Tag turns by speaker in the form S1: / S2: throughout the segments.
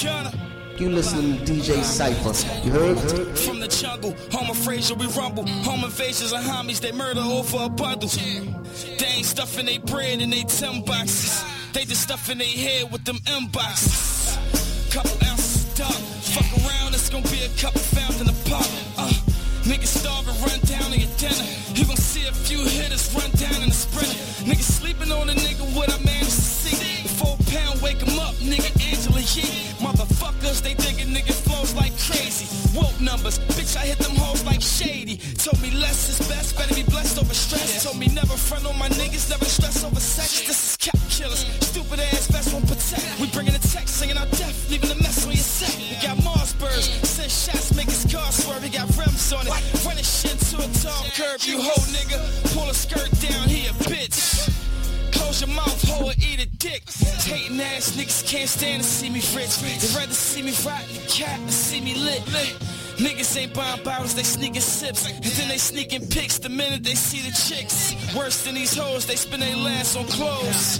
S1: You
S2: listening to DJ Cypher. You heard? From
S1: the jungle, home of Frazier, we rumble. Home invasions of homies, they murder over a bundle. They ain't stuffing they bread in they tin boxes. They just stuffing they head with them M boxes. Couple ounces of dark. Fuck around, it's gonna be a couple found in the park. Uh, niggas starving, run down on your dinner. You gon' see a few hitters run down in the sprinter. Niggas sleeping on a nigga what I managed to see. The four pound, wake 'em up, nigga Angela Yee. Numbers, bitch, I hit them hoes like shady. Told me less is best, better be blessed over stress. Told me never front on my niggas, never stress over sex. This is cap killers, stupid ass vest won't protect. We bringing the text, singing our death, leaving a mess on your set. We got Mossbergs, send shots, make his car swerve. We got rims on it, running shit to a tall curb. You hoe nigga, pull a skirt down here, bitch. Close your mouth, hoe, eat a dick. Hating ass niggas can't stand to see me rich. They'd rather see me riding the cat than see me lit. Niggas ain't buying bottles, they sneaking sips. And then they sneaking pics the minute they see the chicks. Worse than these hoes, they spend their last on clothes.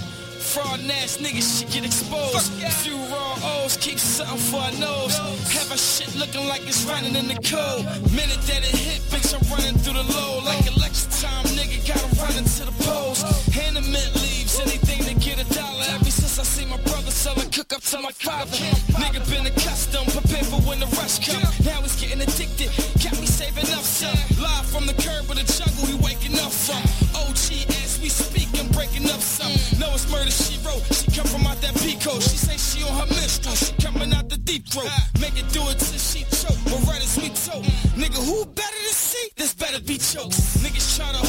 S1: Fraud ass niggas should get exposed. Few raw O's, keep something for our nose. Have our shit looking like it's running in the code. Minute that it hit, bitch, I'm running through the low like a selling cook up to my father. Nigga been accustomed, prepared for when the rush comes. Now he's getting addicted, got me saving up some. Live from the curb of the jungle, we waking up from. OG as we speak, I'm breaking up some. Know it's murder she wrote, she come from out that Pico. She say she on her mission, she coming out the deep throat. Make it do it till she choke, but right as we choke. Nigga, who better to see? This better be choked. Niggas try to